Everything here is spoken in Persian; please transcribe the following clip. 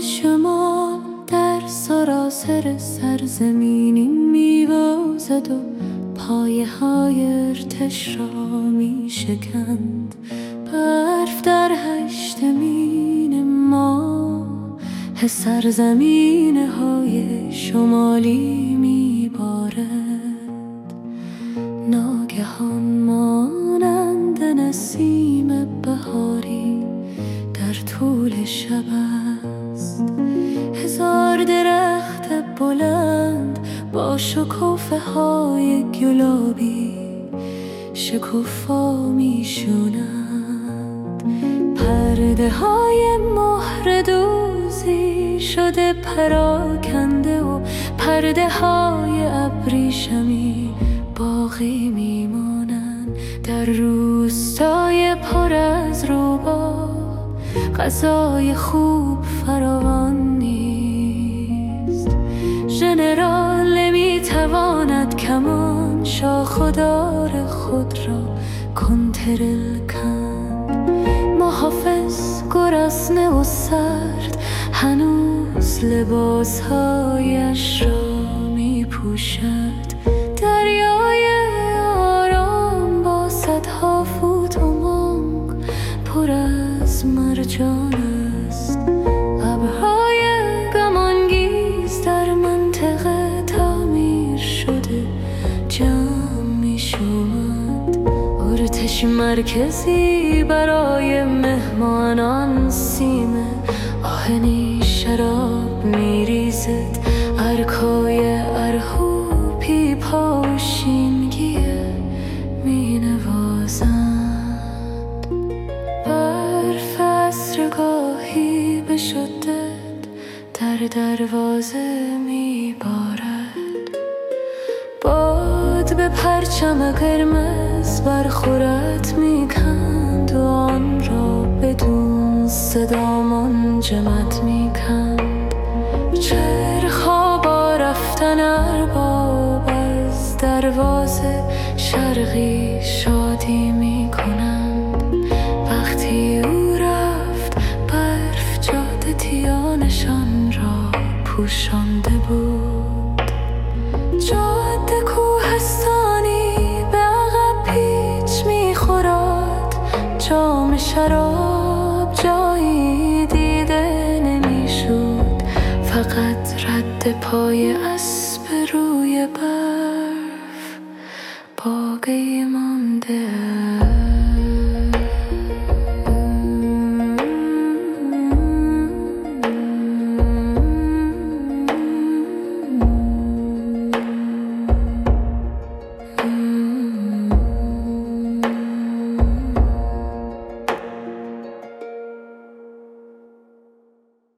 شما در سراسر سرزمینی میوازد و پایه های ارتش را می شکند برف در هشتمین ما سرزمین های شمالی می بارد ناگهان مانند نسیم بهاری در طول شب شکوفه های گلابی شکوفا می شونند پرده های مهر دوزی شده پراکنده و پرده های ابریشمی باقی میمانند. در روستای پر از روبا غذای خوب فراوان کمان شاخدار خود را کنترل کند. محافظ گرسنه و سرد هنوز لباسهایش را می پوشد دریای آرام با صدها فوت و مانگ پر از مرجان ارتش مرکزی برای مهمانان سیمه آهنی شراب می ریزد ارکای ارهو پیپا و شینگیه می نوازند برف گاهی به شدت در دروازه می بارد به پرچم قرمز برخورت می کند و آن را بدون صدا منجمت می کند چرخها با رفتن ارباب از دروازه شرقی شادی می کنند وقتی او رفت برف جاده تیانشان را پوشانده رد پای اسب روی برف مانده